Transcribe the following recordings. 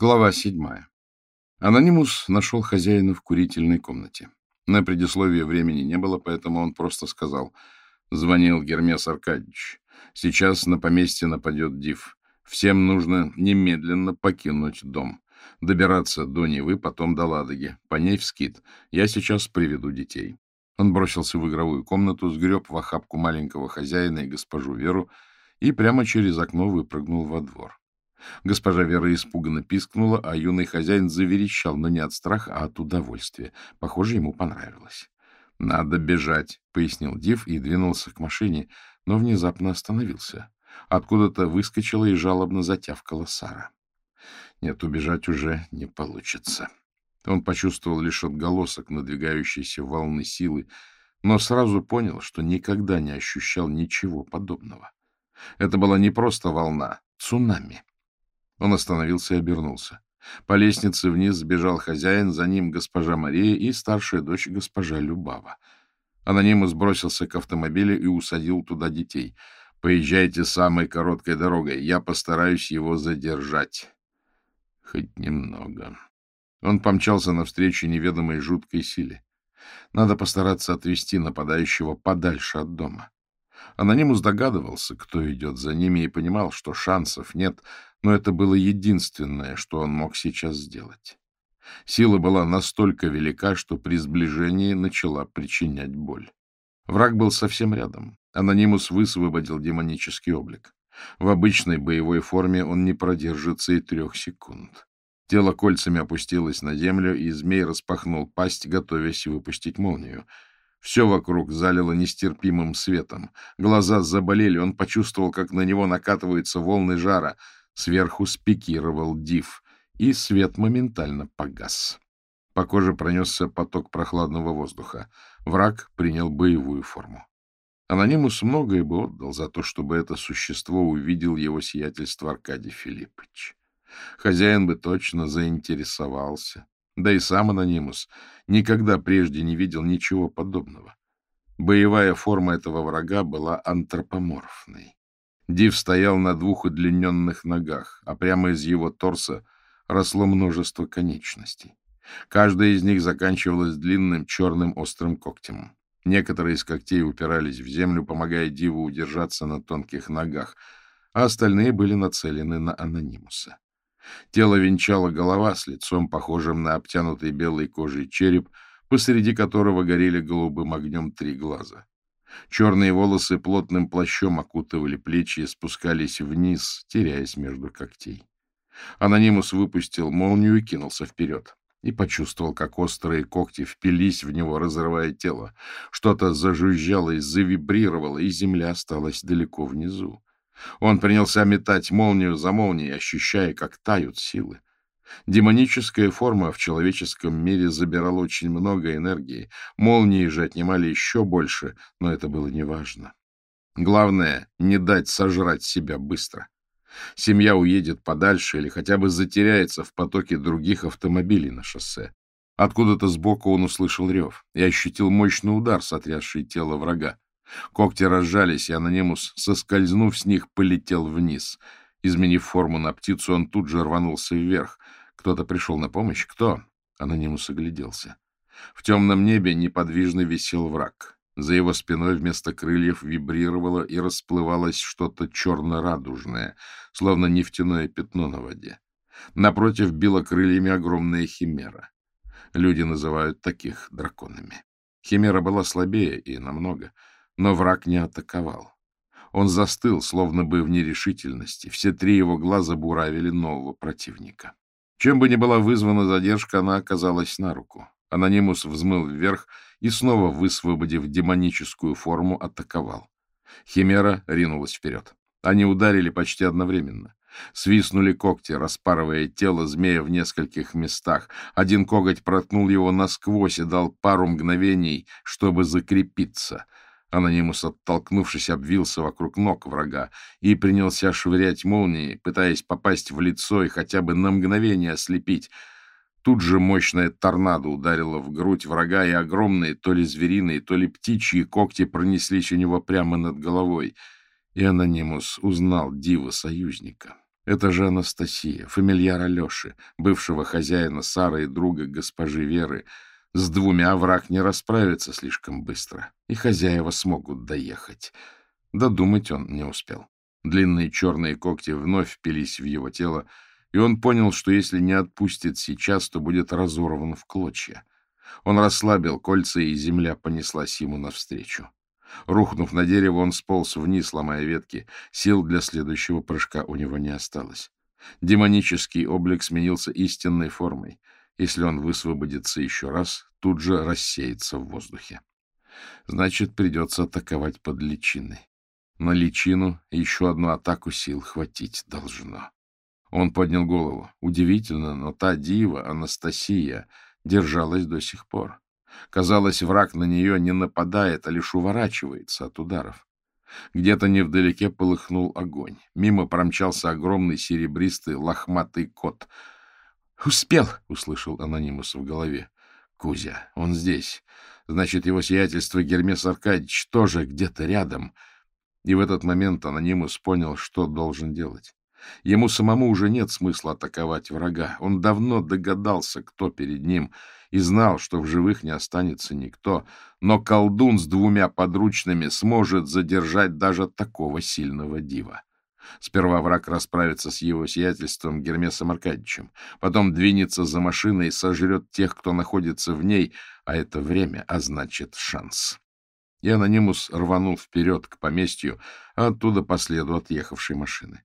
Глава седьмая. Анонимус нашел хозяина в курительной комнате. На предисловие времени не было, поэтому он просто сказал. Звонил Гермес Аркадьевич. Сейчас на поместье нападет Див. Всем нужно немедленно покинуть дом. Добираться до Невы, потом до Ладоги. По ней в скит. Я сейчас приведу детей. Он бросился в игровую комнату, сгреб в охапку маленького хозяина и госпожу Веру и прямо через окно выпрыгнул во двор. Госпожа Вера испуганно пискнула, а юный хозяин заверещал, но не от страха, а от удовольствия. Похоже, ему понравилось. — Надо бежать, — пояснил Див и двинулся к машине, но внезапно остановился. Откуда-то выскочила и жалобно затявкала Сара. Нет, убежать уже не получится. Он почувствовал лишь отголосок надвигающейся волны силы, но сразу понял, что никогда не ощущал ничего подобного. Это была не просто волна, цунами. Он остановился и обернулся. По лестнице вниз сбежал хозяин, за ним госпожа Мария и старшая дочь госпожа Любава. Анонимус бросился к автомобилю и усадил туда детей. «Поезжайте самой короткой дорогой. Я постараюсь его задержать». Хоть немного. Он помчался навстречу неведомой жуткой силе. Надо постараться отвести нападающего подальше от дома. Анонимус догадывался, кто идет за ними, и понимал, что шансов нет, но это было единственное, что он мог сейчас сделать. Сила была настолько велика, что при сближении начала причинять боль. Враг был совсем рядом. Анонимус высвободил демонический облик. В обычной боевой форме он не продержится и трех секунд. Тело кольцами опустилось на землю, и змей распахнул пасть, готовясь выпустить молнию — все вокруг залило нестерпимым светом. Глаза заболели, он почувствовал, как на него накатываются волны жара. Сверху спикировал див, и свет моментально погас. По коже пронесся поток прохладного воздуха. Враг принял боевую форму. Анонимус многое бы отдал за то, чтобы это существо увидел его сиятельство Аркадий Филиппович. Хозяин бы точно заинтересовался. Да и сам Анонимус никогда прежде не видел ничего подобного. Боевая форма этого врага была антропоморфной. Див стоял на двух удлиненных ногах, а прямо из его торса росло множество конечностей. Каждая из них заканчивалась длинным черным острым когтем. Некоторые из когтей упирались в землю, помогая Диву удержаться на тонких ногах, а остальные были нацелены на Анонимуса. Тело венчала голова с лицом, похожим на обтянутый белой кожей череп, посреди которого горели голубым огнем три глаза. Черные волосы плотным плащом окутывали плечи и спускались вниз, теряясь между когтей. Анонимус выпустил молнию и кинулся вперед. И почувствовал, как острые когти впились в него, разрывая тело. Что-то зажужжало и завибрировало, и земля осталась далеко внизу. Он принялся метать молнию за молнией, ощущая, как тают силы. Демоническая форма в человеческом мире забирала очень много энергии, молнии же отнимали еще больше, но это было неважно. Главное — не дать сожрать себя быстро. Семья уедет подальше или хотя бы затеряется в потоке других автомобилей на шоссе. Откуда-то сбоку он услышал рев и ощутил мощный удар, сотрясший тело врага. Когти разжались, и анонимус, соскользнув с них, полетел вниз. Изменив форму на птицу, он тут же рванулся вверх. Кто-то пришел на помощь? Кто? Анонимус огляделся. В темном небе неподвижно висел враг. За его спиной вместо крыльев вибрировало и расплывалось что-то черно-радужное, словно нефтяное пятно на воде. Напротив била крыльями огромная химера. Люди называют таких драконами. Химера была слабее и намного — но враг не атаковал. Он застыл, словно бы в нерешительности. Все три его глаза буравили нового противника. Чем бы ни была вызвана задержка, она оказалась на руку. Анонимус взмыл вверх и, снова высвободив демоническую форму, атаковал. Химера ринулась вперед. Они ударили почти одновременно. Свистнули когти, распарывая тело змея в нескольких местах. Один коготь проткнул его насквозь и дал пару мгновений, чтобы закрепиться — Анонимус, оттолкнувшись, обвился вокруг ног врага и принялся швырять молнии, пытаясь попасть в лицо и хотя бы на мгновение ослепить. Тут же мощная торнадо ударила в грудь врага, и огромные то ли звериные, то ли птичьи когти пронеслись у него прямо над головой. И Анонимус узнал дива союзника. Это же Анастасия, фамильяр Алеши, бывшего хозяина Сары и друга госпожи Веры. С двумя враг не расправится слишком быстро, и хозяева смогут доехать. Додумать он не успел. Длинные черные когти вновь впились в его тело, и он понял, что если не отпустит сейчас, то будет разорван в клочья. Он расслабил кольца, и земля понеслась ему навстречу. Рухнув на дерево, он сполз вниз, ломая ветки. Сил для следующего прыжка у него не осталось. Демонический облик сменился истинной формой. Если он высвободится еще раз, тут же рассеется в воздухе. Значит, придется атаковать под личиной. На личину еще одну атаку сил хватить должно. Он поднял голову. Удивительно, но та дива, Анастасия, держалась до сих пор. Казалось, враг на нее не нападает, а лишь уворачивается от ударов. Где-то невдалеке полыхнул огонь. Мимо промчался огромный серебристый лохматый кот. «Успел!» — услышал анонимус в голове. «Кузя, он здесь. Значит, его сиятельство Гермес Аркадьевич тоже где-то рядом». И в этот момент анонимус понял, что должен делать. Ему самому уже нет смысла атаковать врага. Он давно догадался, кто перед ним, и знал, что в живых не останется никто. Но колдун с двумя подручными сможет задержать даже такого сильного дива. Сперва враг расправится с его сиятельством Гермесом Аркадьевичем, потом двинется за машиной и сожрет тех, кто находится в ней, а это время, а значит шанс. И анонимус рванул вперед к поместью, а оттуда по следу отъехавшей машины.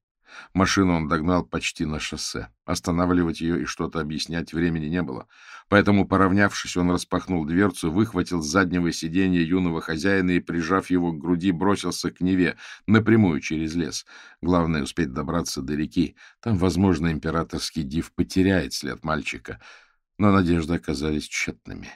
Машину он догнал почти на шоссе. Останавливать ее и что-то объяснять времени не было. Поэтому, поравнявшись, он распахнул дверцу, выхватил с заднего сиденья юного хозяина и, прижав его к груди, бросился к Неве, напрямую через лес. Главное — успеть добраться до реки. Там, возможно, императорский див потеряет след мальчика. Но надежды оказались тщетными.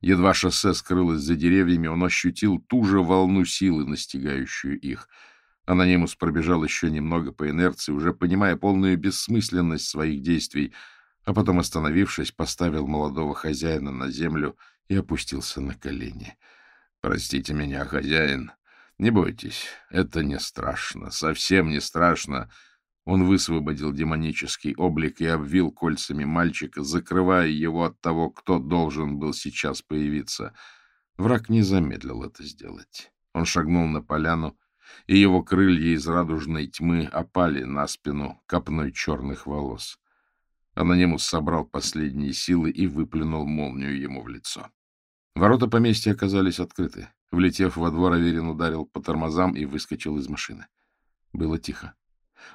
Едва шоссе скрылось за деревьями, он ощутил ту же волну силы, настигающую их — Анонимус пробежал еще немного по инерции, уже понимая полную бессмысленность своих действий, а потом, остановившись, поставил молодого хозяина на землю и опустился на колени. — Простите меня, хозяин. Не бойтесь, это не страшно, совсем не страшно. Он высвободил демонический облик и обвил кольцами мальчика, закрывая его от того, кто должен был сейчас появиться. Враг не замедлил это сделать. Он шагнул на поляну, и его крылья из радужной тьмы опали на спину копной черных волос. Анонимус собрал последние силы и выплюнул молнию ему в лицо. Ворота поместья оказались открыты. Влетев во двор, Аверин ударил по тормозам и выскочил из машины. Было тихо.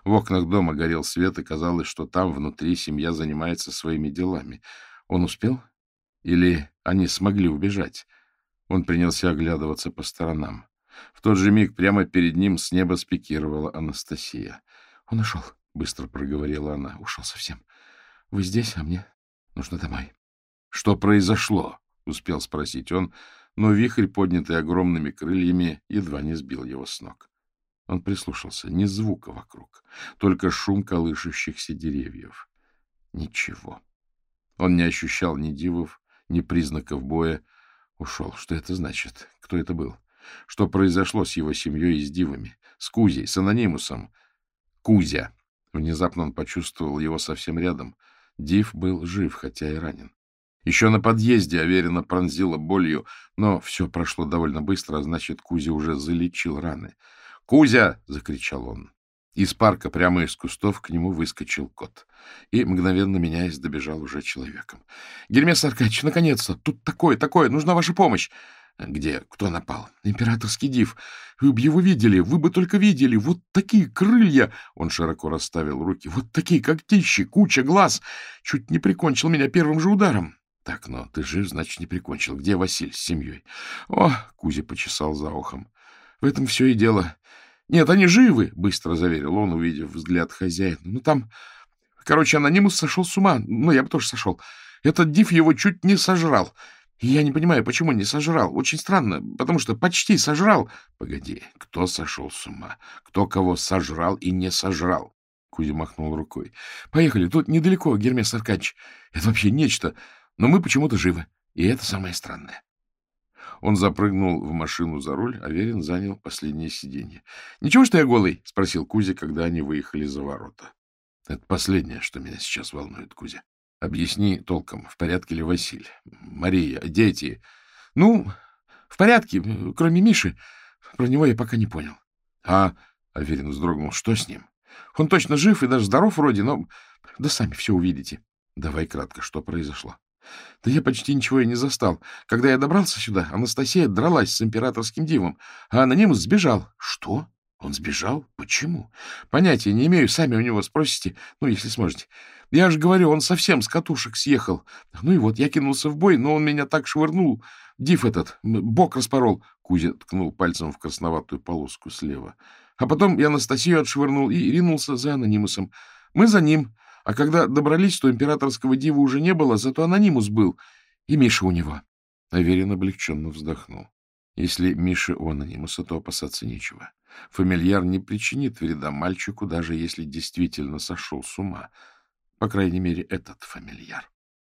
В окнах дома горел свет, и казалось, что там внутри семья занимается своими делами. Он успел? Или они смогли убежать? Он принялся оглядываться по сторонам. В тот же миг прямо перед ним с неба спикировала Анастасия. — Он ушел, — быстро проговорила она. — Ушел совсем. Вы здесь, а мне нужно домой. — Что произошло? — успел спросить он, но вихрь, поднятый огромными крыльями, едва не сбил его с ног. Он прислушался. Ни звука вокруг, только шум колышущихся деревьев. Ничего. Он не ощущал ни дивов, ни признаков боя. Ушел. Что это значит? Кто это был? Что произошло с его семьей и с дивами? С Кузей, с анонимусом? Кузя! Внезапно он почувствовал его совсем рядом. Див был жив, хотя и ранен. Еще на подъезде Аверина пронзила болью, но все прошло довольно быстро, а значит, Кузя уже залечил раны. «Кузя!» — закричал он. Из парка прямо из кустов к нему выскочил кот. И, мгновенно меняясь, добежал уже человеком. — Гермес Аркадьевич, наконец-то! Тут такое, такое! Нужна ваша помощь! Где? Кто напал? Императорский див. Вы бы его видели, вы бы только видели. Вот такие крылья. Он широко расставил руки. Вот такие когтищи, куча глаз. Чуть не прикончил меня первым же ударом. Так, но ты жив, значит, не прикончил. Где Василь с семьей? О, Кузя почесал за ухом. В этом все и дело. Нет, они живы, быстро заверил он, увидев взгляд хозяина. Ну, там... Короче, анонимус сошел с ума. Ну, я бы тоже сошел. Этот див его чуть не сожрал. Я не понимаю, почему не сожрал. Очень странно, потому что почти сожрал. Погоди, кто сошел с ума? Кто кого сожрал и не сожрал? Кузя махнул рукой. Поехали, тут недалеко, Гермес Аркадьевич. Это вообще нечто. Но мы почему-то живы. И это самое странное. Он запрыгнул в машину за руль, а Верин занял последнее сиденье. — Ничего, что я голый? — спросил Кузя, когда они выехали за ворота. Это последнее, что меня сейчас волнует, Кузя. Объясни толком, в порядке ли Василь, Мария, дети. Ну, в порядке, кроме Миши. Про него я пока не понял. А, Аверин вздрогнул, что с ним? Он точно жив и даже здоров вроде, но... Да сами все увидите. Давай кратко, что произошло? Да я почти ничего и не застал. Когда я добрался сюда, Анастасия дралась с императорским дивом, а анонимус сбежал. Что? Он сбежал? Почему? Понятия не имею, сами у него спросите, ну, если сможете. Я же говорю, он совсем с катушек съехал. Ну и вот, я кинулся в бой, но он меня так швырнул. Див этот, бок распорол. Кузя ткнул пальцем в красноватую полоску слева. А потом я Анастасию отшвырнул и ринулся за анонимусом. Мы за ним. А когда добрались, то императорского дива уже не было, зато анонимус был. И Миша у него. Аверин облегченно вздохнул. Если Миша у анонимуса, то опасаться нечего. Фамильяр не причинит вреда мальчику, даже если действительно сошел с ума. По крайней мере, этот фамильяр.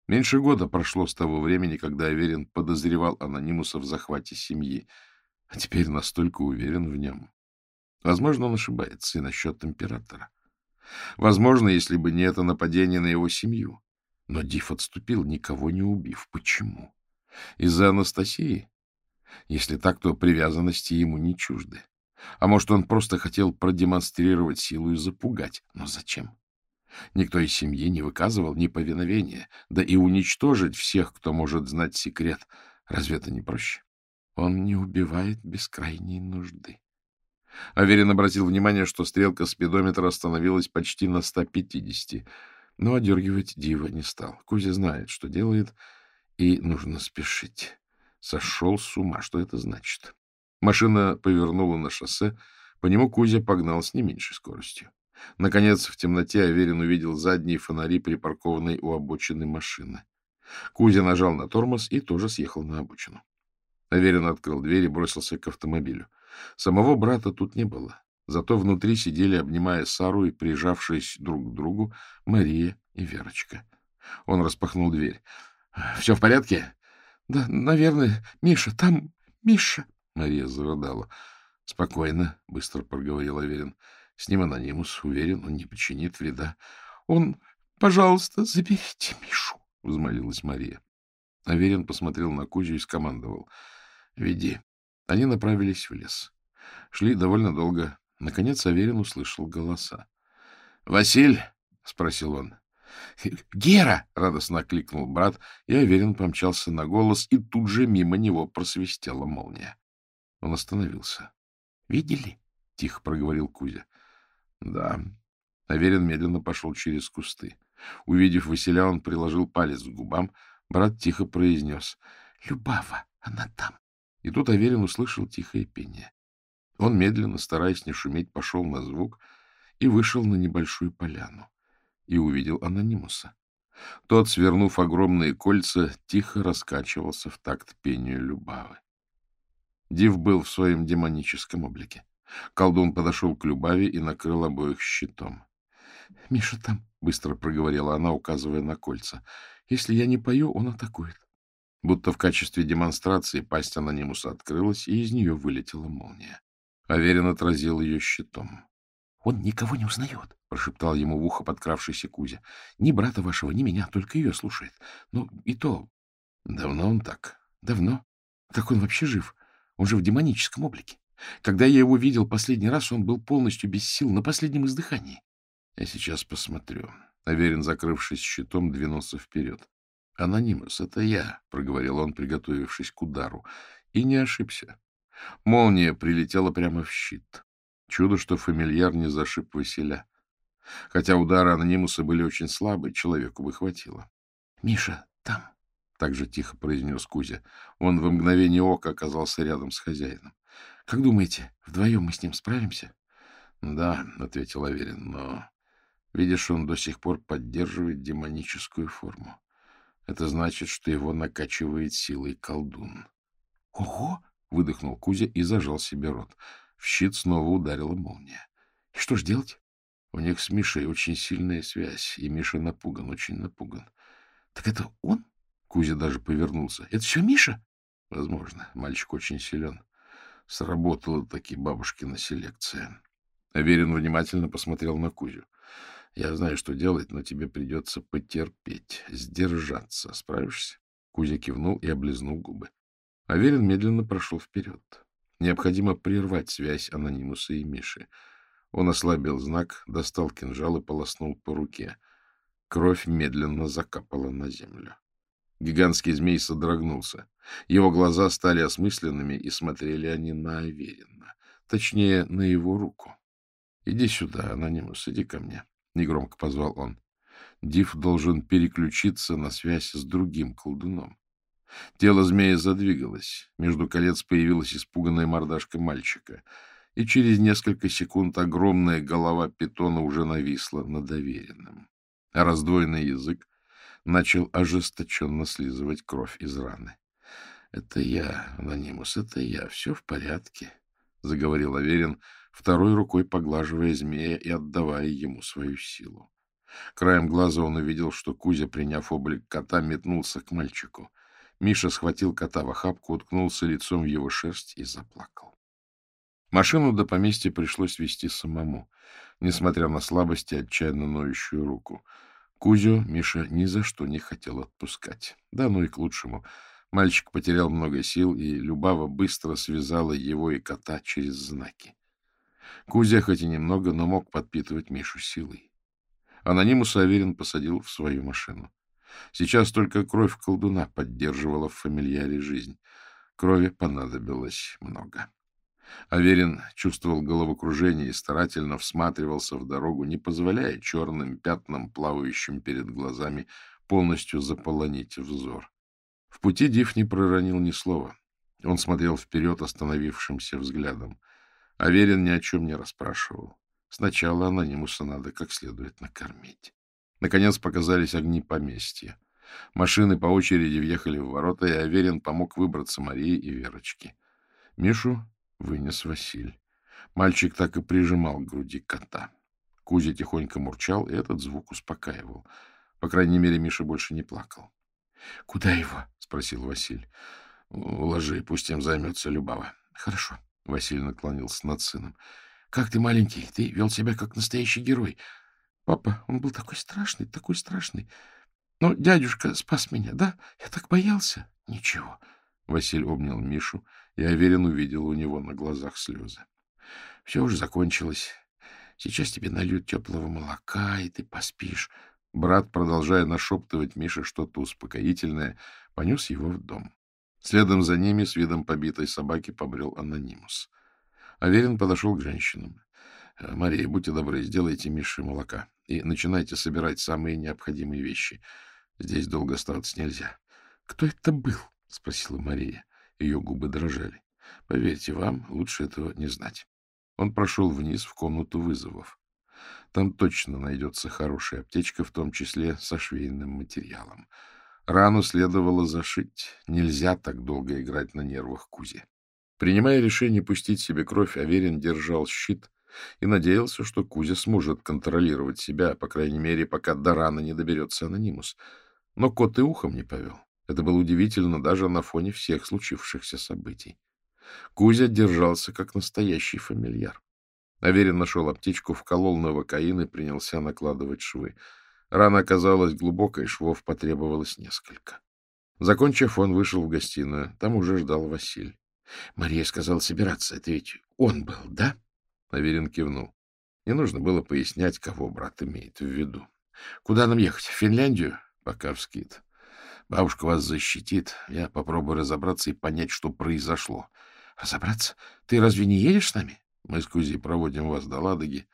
Меньше года прошло с того времени, когда Аверин подозревал анонимуса в захвате семьи, а теперь настолько уверен в нем. Возможно, он ошибается и насчет императора. Возможно, если бы не это нападение на его семью. Но Диф отступил, никого не убив. Почему? Из-за Анастасии? Если так, то привязанности ему не чужды. А может, он просто хотел продемонстрировать силу и запугать. Но зачем? Никто из семьи не выказывал неповиновения, да и уничтожить всех, кто может знать секрет. Разве это не проще? Он не убивает без крайней нужды. Аверин обратил внимание, что стрелка спидометра остановилась почти на 150, но одергивать Дива не стал. Кузя знает, что делает, и нужно спешить. Сошел с ума. Что это значит? Машина повернула на шоссе, по нему Кузя погнал с не меньшей скоростью. Наконец, в темноте Аверин увидел задние фонари, припаркованной у обочины машины. Кузя нажал на тормоз и тоже съехал на обочину. Аверин открыл дверь и бросился к автомобилю. Самого брата тут не было. Зато внутри сидели, обнимая Сару и прижавшись друг к другу, Мария и Верочка. Он распахнул дверь. — Все в порядке? — Да, наверное. Миша, там Миша. Мария зарыдала. — Спокойно, — быстро проговорил Аверин. — С ним анонимус. Уверен, он не причинит вреда. — Он... Пожалуйста, заберите Мишу, — взмолилась Мария. Аверин посмотрел на Кузю и скомандовал. — Веди. Они направились в лес. Шли довольно долго. Наконец Аверин услышал голоса. — Василь? — спросил он. — Гера! — радостно окликнул брат, и Аверин помчался на голос, и тут же мимо него просвистела молния. Он остановился. — Видели? — тихо проговорил Кузя. — Да. Аверин медленно пошел через кусты. Увидев Василя, он приложил палец к губам. Брат тихо произнес. — Любава, она там. И тут Аверин услышал тихое пение. Он медленно, стараясь не шуметь, пошел на звук и вышел на небольшую поляну. И увидел анонимуса. Тот, свернув огромные кольца, тихо раскачивался в такт пению Любавы. Див был в своем демоническом облике. Колдун подошел к Любаве и накрыл обоих щитом. — Миша там, — быстро проговорила она, указывая на кольца. — Если я не пою, он атакует. Будто в качестве демонстрации пасть анонимуса открылась, и из нее вылетела молния. Аверин отразил ее щитом. — Он никого не узнает, — прошептал ему в ухо подкравшийся Кузя. — Ни брата вашего, ни меня, только ее слушает. Ну, и то... — Давно он так? — Давно. Так он вообще жив. Он же в демоническом облике. Когда я его видел последний раз, он был полностью без сил, на последнем издыхании. — Я сейчас посмотрю. Аверин, закрывшись щитом, двинулся вперед. — Анонимус, это я, — проговорил он, приготовившись к удару. И не ошибся. Молния прилетела прямо в щит. Чудо, что фамильяр не зашиб Василя. Хотя удары анонимуса были очень слабые, человеку бы хватило. — Миша, там, — так же тихо произнес Кузя. Он в мгновение ока оказался рядом с хозяином. — Как думаете, вдвоем мы с ним справимся? — Да, — ответил Аверин, — но, видишь, он до сих пор поддерживает демоническую форму. Это значит, что его накачивает силой колдун. — Ого! — выдохнул Кузя и зажал себе рот. В щит снова ударила молния. — И что ж делать? У них с Мишей очень сильная связь, и Миша напуган, очень напуган. — Так это он? Кузя даже повернулся. — Это все Миша? — Возможно. Мальчик очень силен. Сработала таки бабушкина селекция. Аверин внимательно посмотрел на Кузю. Я знаю, что делать, но тебе придется потерпеть, сдержаться. Справишься? Кузя кивнул и облизнул губы. Аверин медленно прошел вперед. Необходимо прервать связь анонимуса и Миши. Он ослабил знак, достал кинжал и полоснул по руке. Кровь медленно закапала на землю. Гигантский змей содрогнулся. Его глаза стали осмысленными, и смотрели они на Аверина. Точнее, на его руку. — Иди сюда, анонимус, иди ко мне. — негромко позвал он. Див должен переключиться на связь с другим колдуном. Тело змея задвигалось. Между колец появилась испуганная мордашка мальчика. И через несколько секунд огромная голова питона уже нависла над доверенным. Раздвоенный язык начал ожесточенно слизывать кровь из раны. — Это я, Анонимус, это я. Все в порядке, — заговорил Аверин, второй рукой поглаживая змея и отдавая ему свою силу. Краем глаза он увидел, что Кузя, приняв облик кота, метнулся к мальчику. Миша схватил кота в охапку, уткнулся лицом в его шерсть и заплакал. Машину до поместья пришлось вести самому, несмотря на слабость и отчаянно ноющую руку. Кузю Миша ни за что не хотел отпускать. Да, ну и к лучшему. Мальчик потерял много сил, и Любава быстро связала его и кота через знаки. Кузя хоть и немного, но мог подпитывать Мишу силой. Анонимус Аверин посадил в свою машину. Сейчас только кровь колдуна поддерживала в фамильяре жизнь. Крови понадобилось много. Аверин чувствовал головокружение и старательно всматривался в дорогу, не позволяя черным пятнам, плавающим перед глазами, полностью заполонить взор. В пути Див не проронил ни слова. Он смотрел вперед остановившимся взглядом. Аверин ни о чем не расспрашивал. Сначала анонимуса надо как следует накормить. Наконец показались огни поместья. Машины по очереди въехали в ворота, и Аверин помог выбраться Марии и Верочке. Мишу вынес Василь. Мальчик так и прижимал к груди кота. Кузя тихонько мурчал, и этот звук успокаивал. По крайней мере, Миша больше не плакал. — Куда его? — спросил Василь. — Уложи, пусть им займется Любава. — Хорошо. Василий наклонился над сыном. — Как ты маленький, ты вел себя как настоящий герой. Папа, он был такой страшный, такой страшный. Но дядюшка спас меня, да? Я так боялся. Ничего. Василий обнял Мишу, и Аверин увидел у него на глазах слезы. Все уже закончилось. Сейчас тебе нальют теплого молока, и ты поспишь. Брат, продолжая нашептывать Мише что-то успокоительное, понес его в дом. Следом за ними с видом побитой собаки побрел анонимус. Аверин подошел к женщинам. «Э, — Мария, будьте добры, сделайте Мише молока и начинайте собирать самые необходимые вещи. Здесь долго оставаться нельзя. — Кто это был? — спросила Мария. Ее губы дрожали. — Поверьте, вам лучше этого не знать. Он прошел вниз в комнату вызовов. Там точно найдется хорошая аптечка, в том числе со швейным материалом. Рану следовало зашить. Нельзя так долго играть на нервах Кузе. Принимая решение пустить себе кровь, Аверин держал щит и надеялся, что Кузя сможет контролировать себя, по крайней мере, пока до раны не доберется анонимус. Но кот и ухом не повел. Это было удивительно даже на фоне всех случившихся событий. Кузя держался как настоящий фамильяр. Аверин нашел аптечку, вколол новокаин и принялся накладывать швы. Рана оказалась глубокой, швов потребовалось несколько. Закончив, он вышел в гостиную. Там уже ждал Василь. — Мария сказала собираться. Это ведь он был, да? Аверин кивнул. Не нужно было пояснять, кого брат имеет в виду. — Куда нам ехать? В Финляндию? — Пока в скит. Бабушка вас защитит. Я попробую разобраться и понять, что произошло. — Разобраться? Ты разве не едешь с нами? Мы с Кузей проводим вас до Ладоги.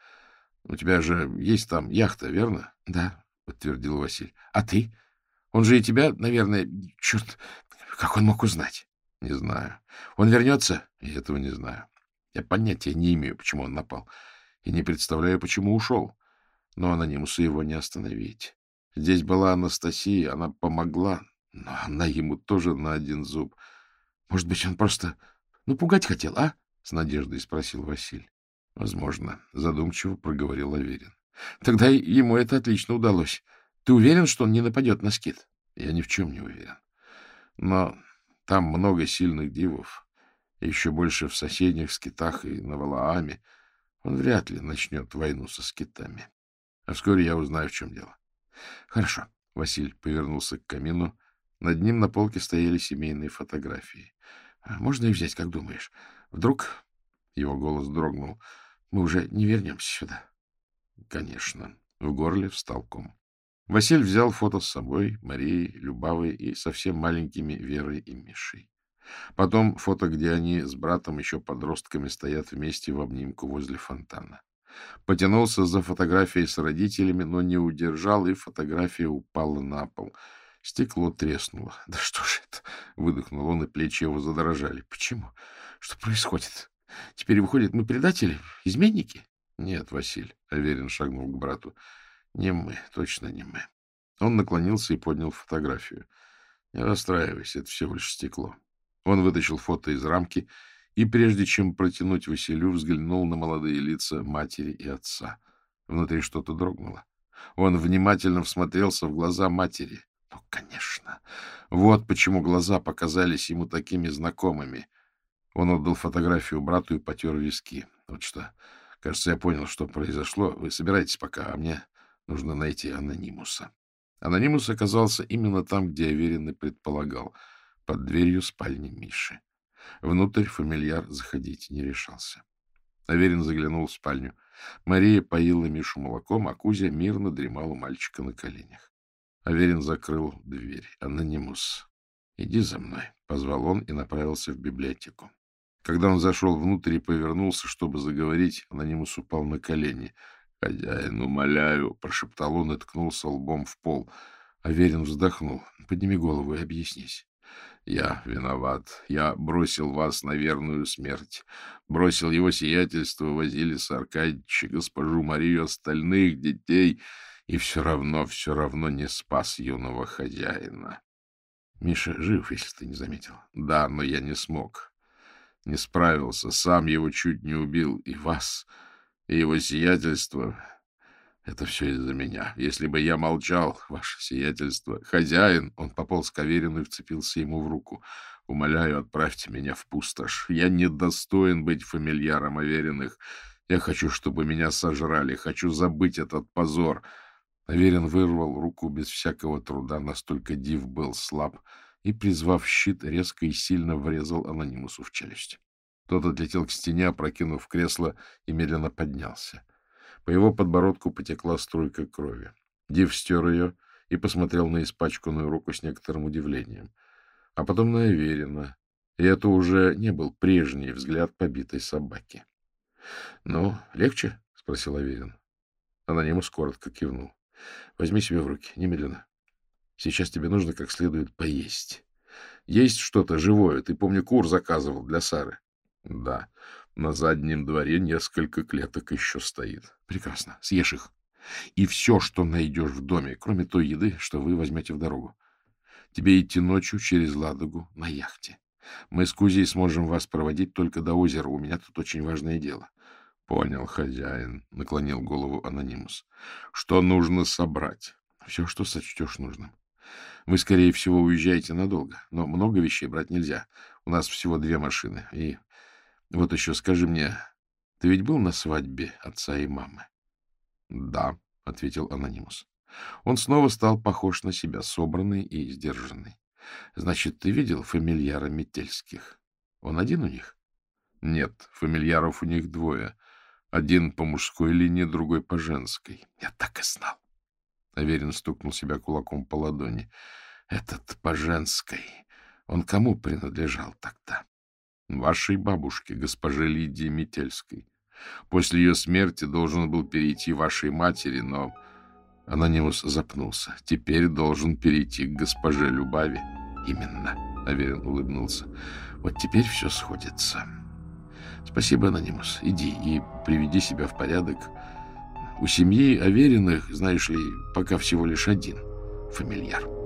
У тебя же есть там яхта, верно? — Да подтвердил Василий. — А ты? Он же и тебя, наверное... Черт, как он мог узнать? — Не знаю. Он вернется? — Я этого не знаю. Я понятия не имею, почему он напал. И не представляю, почему ушел. Но анонимусу его не остановить. Здесь была Анастасия, она помогла, но она ему тоже на один зуб. Может быть, он просто... Ну, пугать хотел, а? — с надеждой спросил Василий. — Возможно, — задумчиво проговорил Аверин. Тогда ему это отлично удалось. Ты уверен, что он не нападет на скит? Я ни в чем не уверен. Но там много сильных дивов. Еще больше в соседних скитах и на Валааме. Он вряд ли начнет войну со скитами. А вскоре я узнаю, в чем дело. — Хорошо. Василь повернулся к камину. Над ним на полке стояли семейные фотографии. — Можно их взять, как думаешь? Вдруг... Его голос дрогнул. — Мы уже не вернемся сюда. — Конечно. В горле встал ком. Василь взял фото с собой, Марией, Любавой и совсем маленькими Верой и Мишей. Потом фото, где они с братом еще подростками стоят вместе в обнимку возле фонтана. Потянулся за фотографией с родителями, но не удержал, и фотография упала на пол. Стекло треснуло. — Да что же это? — выдохнул он, и плечи его задрожали. — Почему? Что происходит? Теперь, выходит, мы предатели? Изменники? — Нет, Василь, — Аверин шагнул к брату. — Не мы, точно не мы. Он наклонился и поднял фотографию. — Не расстраивайся, это всего лишь стекло. Он вытащил фото из рамки и, прежде чем протянуть Василю, взглянул на молодые лица матери и отца. Внутри что-то дрогнуло. Он внимательно всмотрелся в глаза матери. Ну, конечно. Вот почему глаза показались ему такими знакомыми. Он отдал фотографию брату и потер виски. Вот что. Кажется, я понял, что произошло. Вы собирайтесь пока, а мне нужно найти анонимуса. Анонимус оказался именно там, где Аверин и предполагал, под дверью спальни Миши. Внутрь фамильяр заходить не решался. Аверин заглянул в спальню. Мария поила Мишу молоком, а Кузя мирно дремал у мальчика на коленях. Аверин закрыл дверь. «Анонимус, иди за мной», — позвал он и направился в библиотеку. Когда он зашел внутрь и повернулся, чтобы заговорить, Анонимус упал на колени. «Хозяин, умоляю», — прошептал он и ткнулся лбом в пол. Аверин вздохнул. «Подними голову и объяснись». Я виноват. Я бросил вас на верную смерть. Бросил его сиятельство Василиса Аркадьевича, госпожу Марию, остальных детей, и все равно, все равно не спас юного хозяина. Миша жив, если ты не заметил. Да, но я не смог. Не справился. Сам его чуть не убил. И вас, и его сиятельство это все из-за меня. Если бы я молчал, ваше сиятельство, хозяин, он пополз к Аверину и вцепился ему в руку. Умоляю, отправьте меня в пустошь. Я не достоин быть фамильяром Авериных. Я хочу, чтобы меня сожрали. Хочу забыть этот позор. Аверин вырвал руку без всякого труда, настолько див был слаб, и, призвав щит, резко и сильно врезал анонимусу в челюсть. Тот отлетел к стене, опрокинув кресло, и медленно поднялся. По его подбородку потекла струйка крови. Див стер ее и посмотрел на испачканную руку с некоторым удивлением. А потом на Аверина. И это уже не был прежний взгляд побитой собаки. — Ну, легче? — спросил Аверин. Анонимус коротко кивнул. — Возьми себя в руки, немедленно. Сейчас тебе нужно как следует поесть. Есть что-то живое. Ты, помню, кур заказывал для Сары. — Да. На заднем дворе несколько клеток еще стоит. Прекрасно. Съешь их. И все, что найдешь в доме, кроме той еды, что вы возьмете в дорогу. Тебе идти ночью через Ладогу на яхте. Мы с Кузей сможем вас проводить только до озера. У меня тут очень важное дело. — Понял, хозяин, — наклонил голову анонимус. — Что нужно собрать? — Все, что сочтешь нужным. Вы, скорее всего, уезжаете надолго, но много вещей брать нельзя. У нас всего две машины, и вот еще скажи мне, ты ведь был на свадьбе отца и мамы? — Да, — ответил анонимус. Он снова стал похож на себя, собранный и сдержанный. — Значит, ты видел фамильяра Метельских? Он один у них? — Нет, фамильяров у них двое. Один по мужской линии, другой по женской. — Я так и знал. Аверин стукнул себя кулаком по ладони. — Этот по женской. Он кому принадлежал тогда? вашей бабушке, госпоже Лидии Метельской. После ее смерти должен был перейти вашей матери, но Анонимус запнулся. Теперь должен перейти к госпоже Любави. Именно, Аверин улыбнулся. Вот теперь все сходится. Спасибо, Анонимус. Иди и приведи себя в порядок. У семьи Авериных, знаешь ли, пока всего лишь один фамильяр.